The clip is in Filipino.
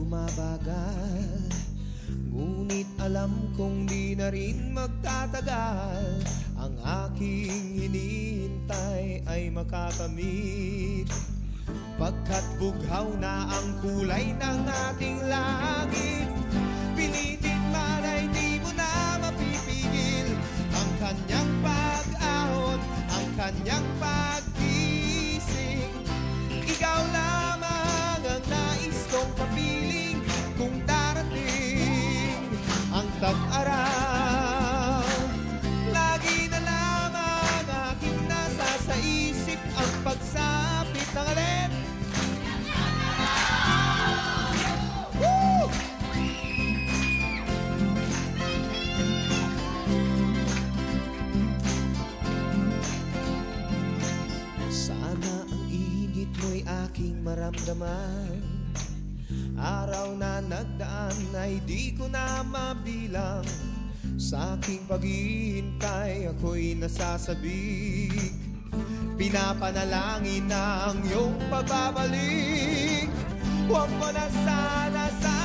mahal Ngunit alam kong di na rin magtatagal. Ang aking hinihintay ay makakamit. Pagkat bughaw na ang kulay ng ating langit Pilitin man ay di mo na mapipigil. Ang kanyang pag-ahon, ang kanyang aking maramdaman Araw na nagdaan ay di ko na mabilang. Sa aking paghihintay ako'y nasasabik. Pinapanalangin na ang iyong pagbabalik. Huwag mo na sana sa